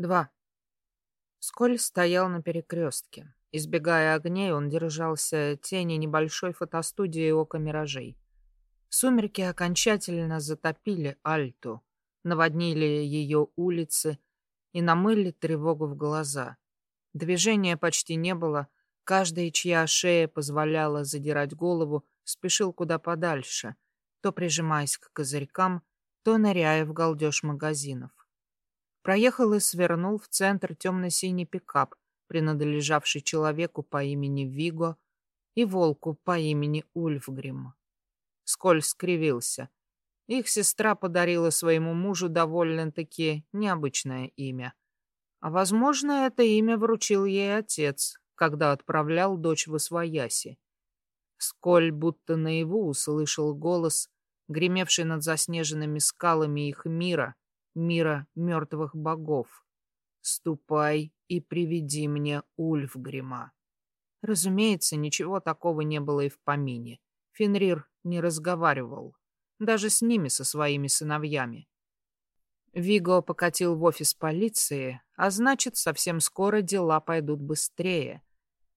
Два. Сколь стоял на перекрестке. Избегая огней, он держался тени небольшой фотостудии ока миражей. Сумерки окончательно затопили Альту, наводнили ее улицы и намыли тревогу в глаза. Движения почти не было, каждый, чья шея позволяла задирать голову, спешил куда подальше, то прижимаясь к козырькам, то ныряя в галдеж магазинов. Проехал и свернул в центр темно-синий пикап, принадлежавший человеку по имени Виго и волку по имени Ульфгрим. Сколь скривился. Их сестра подарила своему мужу довольно-таки необычное имя. А, возможно, это имя вручил ей отец, когда отправлял дочь в Освояси. Сколь будто наяву услышал голос, гремевший над заснеженными скалами их мира, мира мертвых богов. «Ступай и приведи мне Ульфгрима». Разумеется, ничего такого не было и в помине. Фенрир не разговаривал. Даже с ними, со своими сыновьями. Виго покатил в офис полиции, а значит, совсем скоро дела пойдут быстрее.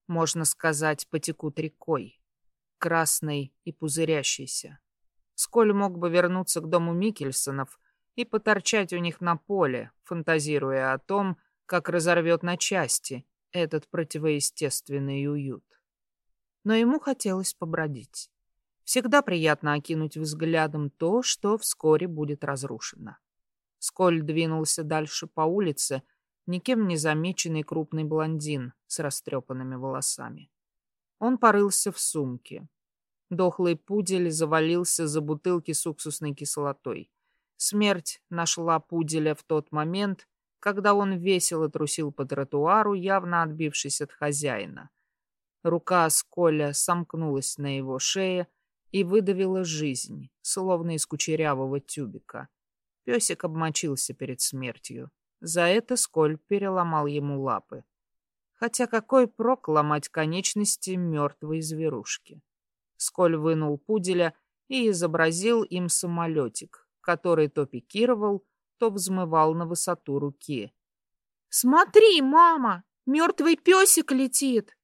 Можно сказать, потекут рекой. Красной и пузырящейся. Сколь мог бы вернуться к дому Микельсонов и поторчать у них на поле, фантазируя о том, как разорвет на части этот противоестественный уют. Но ему хотелось побродить. Всегда приятно окинуть взглядом то, что вскоре будет разрушено. Сколь двинулся дальше по улице, никем не замеченный крупный блондин с растрепанными волосами. Он порылся в сумке. Дохлый пудель завалился за бутылки с уксусной кислотой. Смерть нашла пуделя в тот момент, когда он весело трусил по тротуару, явно отбившись от хозяина. Рука Сколя сомкнулась на его шее, и выдавила жизнь, словно из кучерявого тюбика. Песик обмочился перед смертью. За это Сколь переломал ему лапы. Хотя какой прок ломать конечности мертвой зверушки? Сколь вынул пуделя и изобразил им самолетик, который то пикировал, то взмывал на высоту руки. «Смотри, мама! Мертвый песик летит!»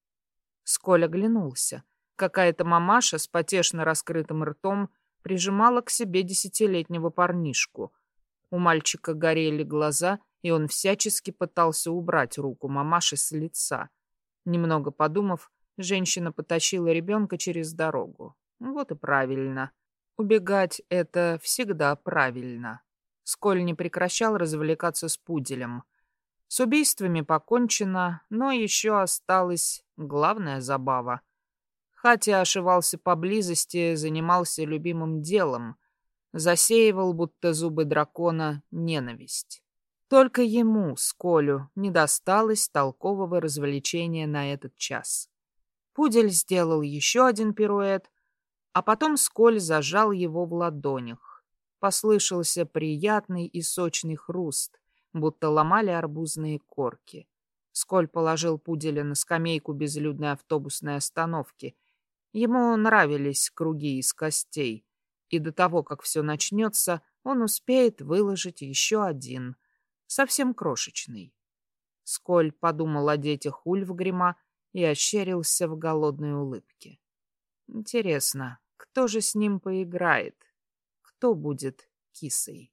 Сколь оглянулся. Какая-то мамаша с потешно раскрытым ртом прижимала к себе десятилетнего парнишку. У мальчика горели глаза, и он всячески пытался убрать руку мамаши с лица. Немного подумав, женщина потащила ребенка через дорогу. Вот и правильно. Убегать — это всегда правильно. Сколь не прекращал развлекаться с пуделем. С убийствами покончено, но еще осталась главная забава — Хатя ошивался поблизости, занимался любимым делом. Засеивал, будто зубы дракона, ненависть. Только ему, Сколю, не досталось толкового развлечения на этот час. Пудель сделал еще один пируэт, а потом Сколь зажал его в ладонях. Послышался приятный и сочный хруст, будто ломали арбузные корки. Сколь положил пуделя на скамейку безлюдной автобусной остановки — Ему нравились круги из костей, и до того, как все начнется, он успеет выложить еще один, совсем крошечный. Сколь подумал о детях Ульфгрима и ощерился в голодной улыбке. Интересно, кто же с ним поиграет? Кто будет кисой?